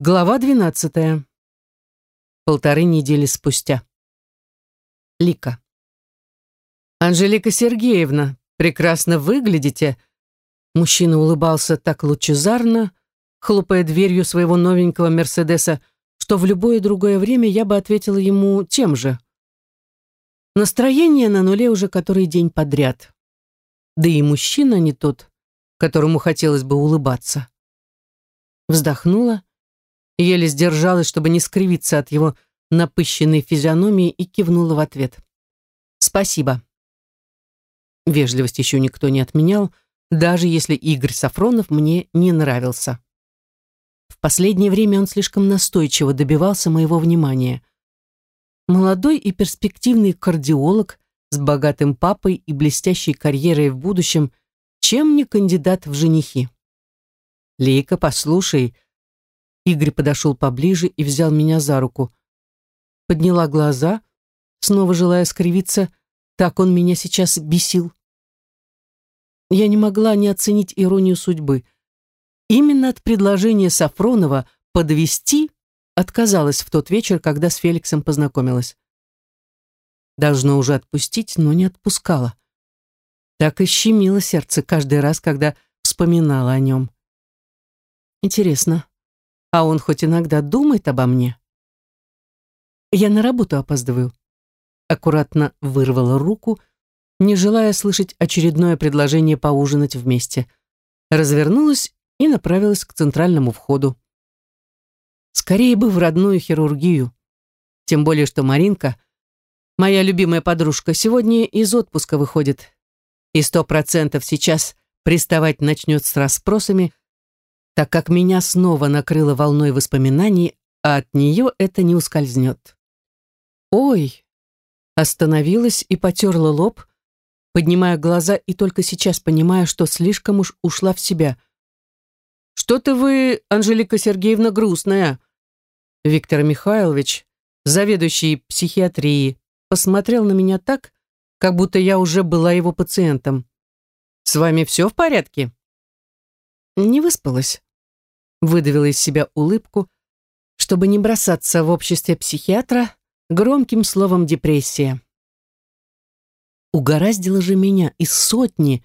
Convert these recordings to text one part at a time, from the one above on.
Глава двенадцатая. Полторы недели спустя. Лика. «Анжелика Сергеевна, прекрасно выглядите!» Мужчина улыбался так лучезарно, хлопая дверью своего новенького Мерседеса, что в любое другое время я бы ответила ему тем же. Настроение на нуле уже который день подряд. Да и мужчина не тот, которому хотелось бы улыбаться. Вздохнула еле сдержалась, чтобы не скривиться от его напыщенной физиономии и кивнула в ответ. «Спасибо». Вежливость еще никто не отменял, даже если Игорь Сафронов мне не нравился. В последнее время он слишком настойчиво добивался моего внимания. Молодой и перспективный кардиолог с богатым папой и блестящей карьерой в будущем, чем не кандидат в женихи? «Лейка, послушай», Игорь подошел поближе и взял меня за руку. Подняла глаза, снова желая скривиться, так он меня сейчас бесил. Я не могла не оценить иронию судьбы. Именно от предложения Сафронова подвести отказалась в тот вечер, когда с Феликсом познакомилась. Должно уже отпустить, но не отпускала. Так и щемило сердце каждый раз, когда вспоминала о нем. Интересно, а он хоть иногда думает обо мне. Я на работу опаздываю. Аккуратно вырвала руку, не желая слышать очередное предложение поужинать вместе. Развернулась и направилась к центральному входу. Скорее бы в родную хирургию. Тем более, что Маринка, моя любимая подружка, сегодня из отпуска выходит. И сто процентов сейчас приставать начнет с расспросами, так как меня снова накрыло волной воспоминаний, а от нее это не ускользнет. «Ой!» Остановилась и потерла лоб, поднимая глаза и только сейчас понимая, что слишком уж ушла в себя. «Что-то вы, Анжелика Сергеевна, грустная!» Виктор Михайлович, заведующий психиатрией, посмотрел на меня так, как будто я уже была его пациентом. «С вами все в порядке?» Не выспалась выдавила из себя улыбку, чтобы не бросаться в обществе психиатра громким словом депрессия. Угораздило же меня из сотни,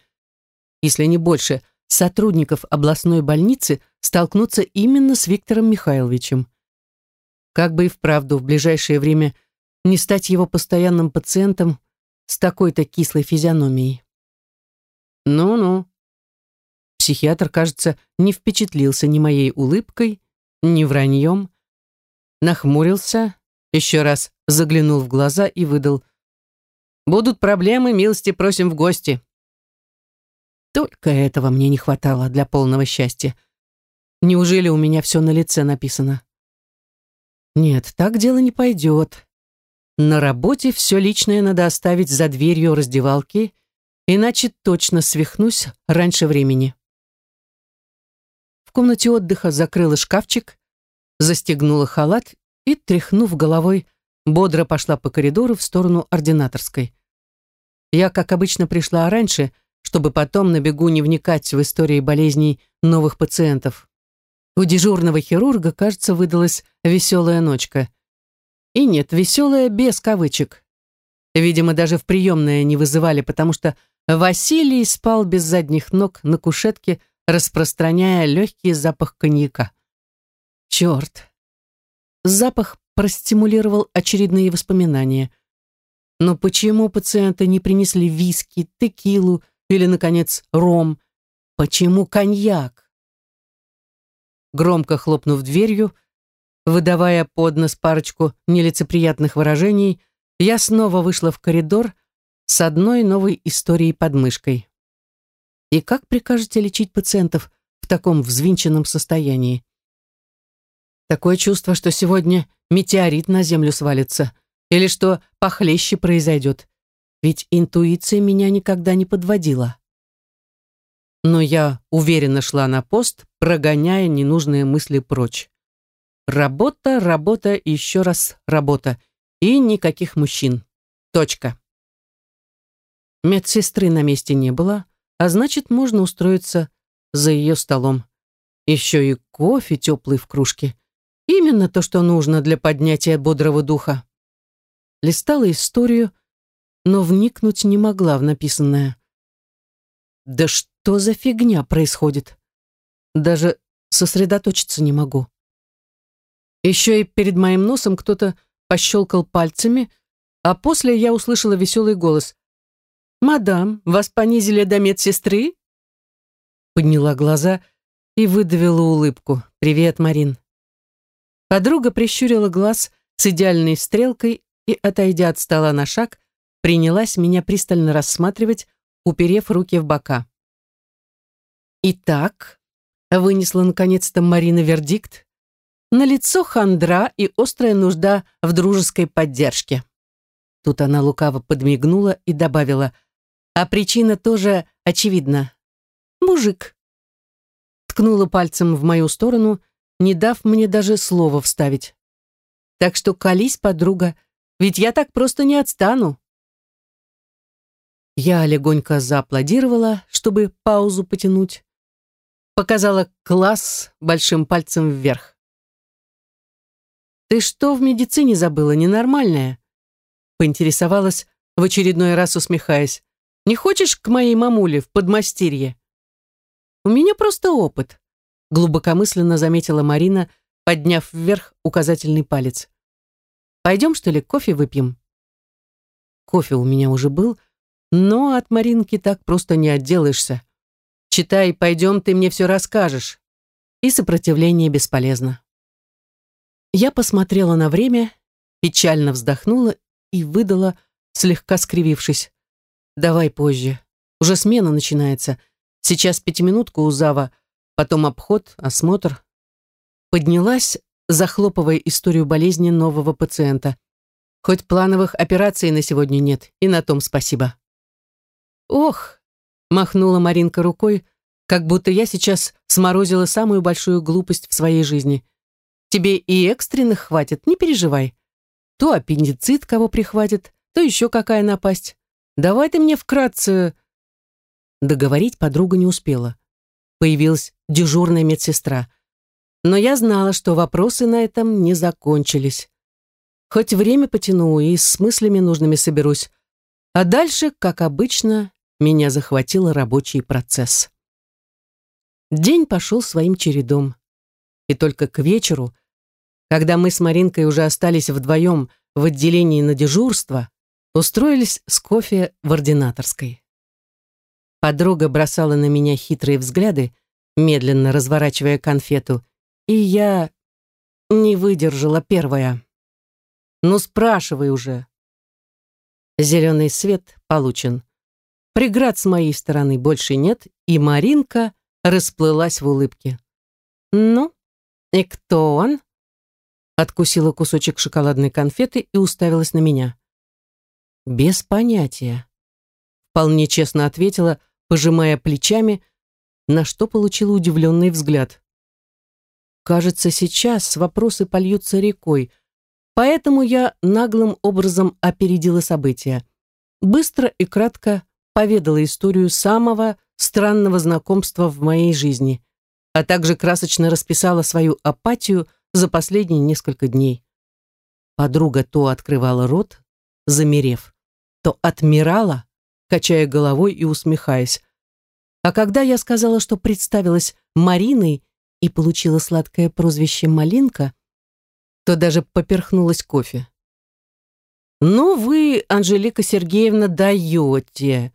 если не больше, сотрудников областной больницы столкнуться именно с Виктором Михайловичем. Как бы и вправду в ближайшее время не стать его постоянным пациентом с такой-то кислой физиономией. Ну-ну, Психиатр, кажется, не впечатлился ни моей улыбкой, ни враньем. Нахмурился, еще раз заглянул в глаза и выдал. «Будут проблемы, милости просим в гости». Только этого мне не хватало для полного счастья. Неужели у меня все на лице написано? Нет, так дело не пойдет. На работе все личное надо оставить за дверью раздевалки, иначе точно свихнусь раньше времени комнате отдыха закрыла шкафчик, застегнула халат и, тряхнув головой, бодро пошла по коридору в сторону ординаторской. Я, как обычно, пришла раньше, чтобы потом на бегу не вникать в истории болезней новых пациентов. У дежурного хирурга, кажется, выдалась веселая ночка. И нет, веселая без кавычек. Видимо, даже в приемное не вызывали, потому что Василий спал без задних ног на кушетке, распространяя легкий запах коньяка. Черт! Запах простимулировал очередные воспоминания. Но почему пациенты не принесли виски, текилу или, наконец, ром? Почему коньяк? Громко хлопнув дверью, выдавая под нос парочку нелицеприятных выражений, я снова вышла в коридор с одной новой историей под мышкой. И как прикажете лечить пациентов в таком взвинченном состоянии? Такое чувство, что сегодня метеорит на землю свалится или что похлеще произойдет. Ведь интуиция меня никогда не подводила. Но я уверенно шла на пост, прогоняя ненужные мысли прочь. Работа, работа и еще раз работа. И никаких мужчин. Точка. Медсестры на месте не было, а значит, можно устроиться за ее столом. Еще и кофе теплый в кружке. Именно то, что нужно для поднятия бодрого духа. Листала историю, но вникнуть не могла в написанное. Да что за фигня происходит? Даже сосредоточиться не могу. Еще и перед моим носом кто-то пощелкал пальцами, а после я услышала веселый голос. «Мадам, вас понизили до медсестры?» Подняла глаза и выдавила улыбку. «Привет, Марин». Подруга прищурила глаз с идеальной стрелкой и, отойдя от стола на шаг, принялась меня пристально рассматривать, уперев руки в бока. «Итак», — вынесла наконец-то Марина вердикт, на лицо хандра и острая нужда в дружеской поддержке. Тут она лукаво подмигнула и добавила, а причина тоже очевидна. Мужик. Ткнула пальцем в мою сторону, не дав мне даже слова вставить. Так что колись, подруга, ведь я так просто не отстану. Я легонько зааплодировала, чтобы паузу потянуть. Показала класс большим пальцем вверх. «Ты что в медицине забыла, ненормальная?» Поинтересовалась, в очередной раз усмехаясь. «Не хочешь к моей мамуле в подмастерье?» «У меня просто опыт», глубокомысленно заметила Марина, подняв вверх указательный палец. «Пойдем, что ли, кофе выпьем?» Кофе у меня уже был, но от Маринки так просто не отделаешься. Читай, пойдем, ты мне все расскажешь. И сопротивление бесполезно. Я посмотрела на время, печально вздохнула и выдала, слегка скривившись. «Давай позже. Уже смена начинается. Сейчас пятиминутка у Зава, потом обход, осмотр». Поднялась, захлопывая историю болезни нового пациента. Хоть плановых операций на сегодня нет, и на том спасибо. «Ох!» — махнула Маринка рукой, как будто я сейчас сморозила самую большую глупость в своей жизни. «Тебе и экстренных хватит, не переживай. То аппендицит кого прихватит, то еще какая напасть. Давай ты мне вкратце...» Договорить подруга не успела. Появилась дежурная медсестра. Но я знала, что вопросы на этом не закончились. Хоть время потяну и с мыслями нужными соберусь. А дальше, как обычно, меня захватил рабочий процесс. День пошел своим чередом. И только к вечеру когда мы с Маринкой уже остались вдвоем в отделении на дежурство, устроились с кофе в ординаторской. Подруга бросала на меня хитрые взгляды, медленно разворачивая конфету, и я не выдержала первая. «Ну, спрашивай уже». Зеленый свет получен. Преград с моей стороны больше нет, и Маринка расплылась в улыбке. «Ну, и кто он?» откусила кусочек шоколадной конфеты и уставилась на меня. «Без понятия», — вполне честно ответила, пожимая плечами, на что получила удивленный взгляд. «Кажется, сейчас вопросы польются рекой, поэтому я наглым образом опередила события. Быстро и кратко поведала историю самого странного знакомства в моей жизни, а также красочно расписала свою апатию — за последние несколько дней. Подруга то открывала рот, замерев, то отмирала, качая головой и усмехаясь. А когда я сказала, что представилась Мариной и получила сладкое прозвище Малинка, то даже поперхнулась кофе. «Ну вы, Анжелика Сергеевна, даете!»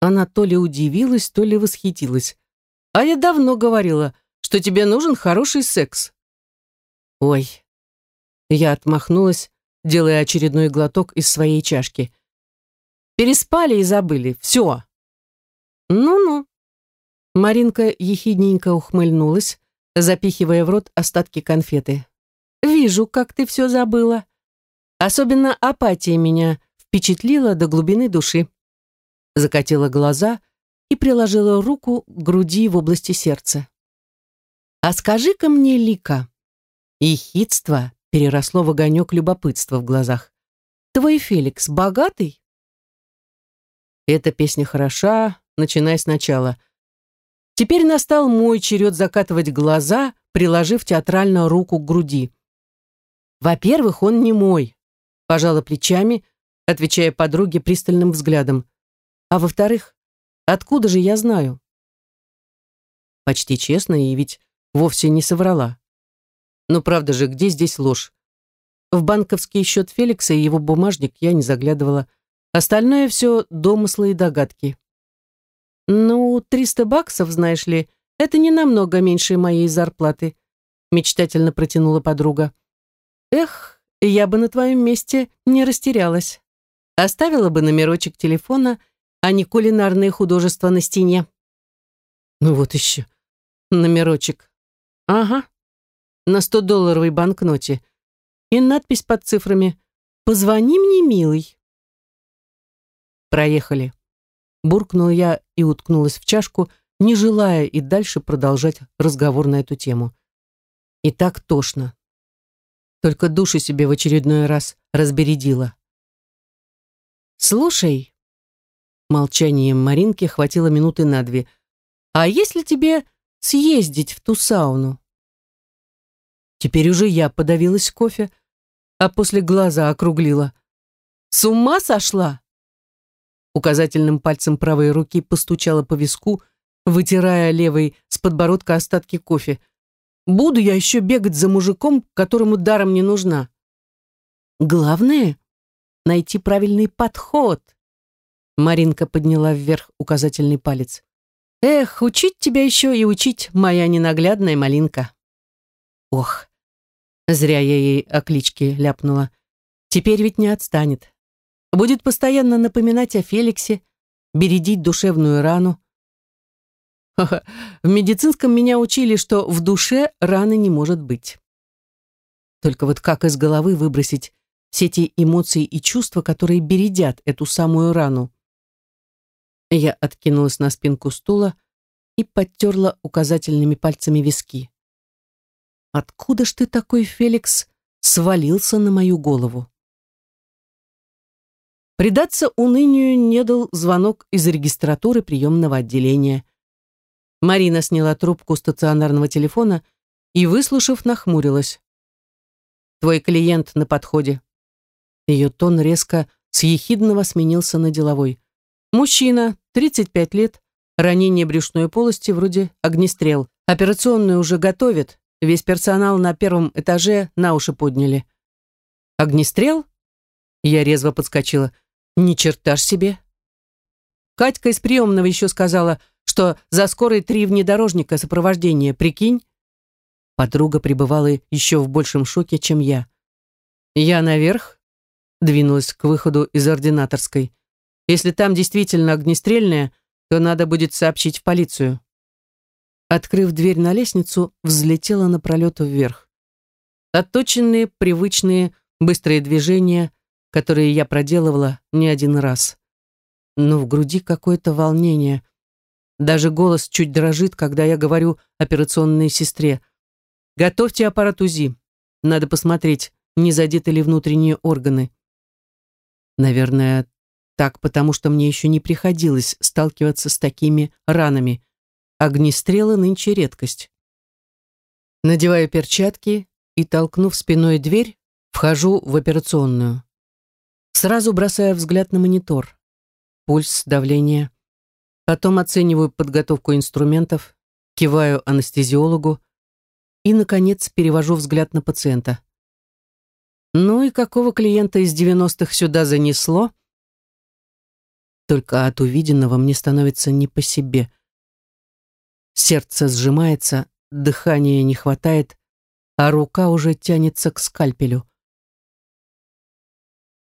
Она то ли удивилась, то ли восхитилась. «А я давно говорила, что тебе нужен хороший секс». Ой. Я отмахнулась, делая очередной глоток из своей чашки. Переспали и забыли. Все. Ну-ну. Маринка ехидненько ухмыльнулась, запихивая в рот остатки конфеты. «Вижу, как ты все забыла. Особенно апатия меня впечатлила до глубины души». Закатила глаза и приложила руку к груди в области сердца. «А скажи-ка мне, Лика, и хитство переросло в огонек любопытства в глазах. «Твой Феликс богатый?» Эта песня хороша, начиная сначала. Теперь настал мой черед закатывать глаза, приложив театрально руку к груди. «Во-первых, он не мой», — пожала плечами, отвечая подруге пристальным взглядом. «А во-вторых, откуда же я знаю?» Почти честно и ведь вовсе не соврала. Но правда же, где здесь ложь? В банковский счет Феликса и его бумажник я не заглядывала. Остальное все домыслы и догадки. «Ну, триста баксов, знаешь ли, это не намного меньше моей зарплаты», мечтательно протянула подруга. «Эх, я бы на твоем месте не растерялась. Оставила бы номерочек телефона, а не кулинарные художества на стене». «Ну вот еще, номерочек. Ага, на 100-долларовой банкноте. И надпись под цифрами «Позвони мне, милый». Проехали. Буркнул я и уткнулась в чашку, не желая и дальше продолжать разговор на эту тему. И так тошно. Только души себе в очередной раз разбередила. «Слушай», молчанием Маринки хватило минуты на две, «а если тебе съездить в ту сауну?» Теперь уже я подавилась кофе, а после глаза округлила. «С ума сошла?» Указательным пальцем правой руки постучала по виску, вытирая левой с подбородка остатки кофе. «Буду я еще бегать за мужиком, которому даром не нужна?» «Главное — найти правильный подход», Маринка подняла вверх указательный палец. «Эх, учить тебя еще и учить, моя ненаглядная малинка!» «Ох, Зря я ей о кличке ляпнула. Теперь ведь не отстанет. Будет постоянно напоминать о Феликсе, бередить душевную рану. Ха -ха. В медицинском меня учили, что в душе раны не может быть. Только вот как из головы выбросить все те эмоции и чувства, которые бередят эту самую рану? Я откинулась на спинку стула и подтерла указательными пальцами виски. Откуда ж ты такой, Феликс, свалился на мою голову? Предаться унынию не дал звонок из регистратуры приемного отделения. Марина сняла трубку стационарного телефона и, выслушав, нахмурилась. «Твой клиент на подходе». Ее тон резко с ехидного сменился на деловой. «Мужчина, 35 лет, ранение брюшной полости, вроде огнестрел. Операционную уже готовят, Весь персонал на первом этаже на уши подняли. «Огнестрел?» Я резво подскочила. «Ни черта ж себе!» Катька из приемного еще сказала, что за скорой три внедорожника сопровождения, прикинь? Подруга пребывала еще в большем шоке, чем я. Я наверх, двинулась к выходу из ординаторской. Если там действительно огнестрельное, то надо будет сообщить в полицию. Открыв дверь на лестницу, взлетела напролет вверх. Отточенные, привычные, быстрые движения, которые я проделывала не один раз. Но в груди какое-то волнение. Даже голос чуть дрожит, когда я говорю операционной сестре. «Готовьте аппарат УЗИ. Надо посмотреть, не задеты ли внутренние органы». Наверное, так, потому что мне еще не приходилось сталкиваться с такими ранами. Огнестрелы нынче редкость. Надеваю перчатки и, толкнув спиной дверь, вхожу в операционную. Сразу бросаю взгляд на монитор. Пульс, давление. Потом оцениваю подготовку инструментов, киваю анестезиологу и, наконец, перевожу взгляд на пациента. Ну и какого клиента из 90-х сюда занесло? Только от увиденного мне становится не по себе – Сердце сжимается, дыхания не хватает, а рука уже тянется к скальпелю.